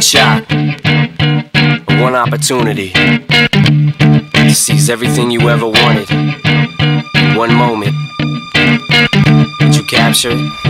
One shot, one opportunity to seize everything you ever wanted. One moment. Did you capture it?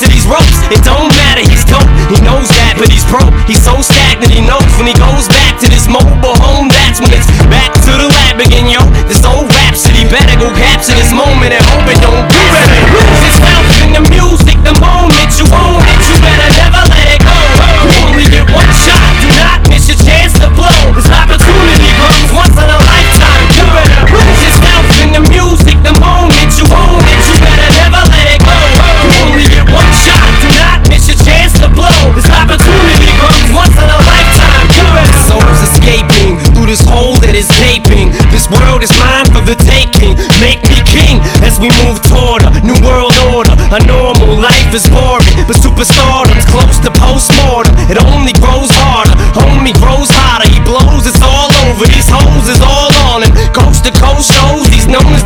to these ropes. It don't matter. He's dope. He knows that, but he's broke. He's so stagnant. He knows when he goes back to this mobile home. That's when it's back to the lab again, yo. This old rhapsody better go capture this moment and hope it World is mine for the taking. Make me king as we move toward a new world order. A normal life is boring, but superstardom's close to postmortem. It only grows harder, homie grows hotter. He blows, it's all over. These hoes is all on him. Coast to coast shows, he's known as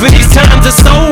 For these times are so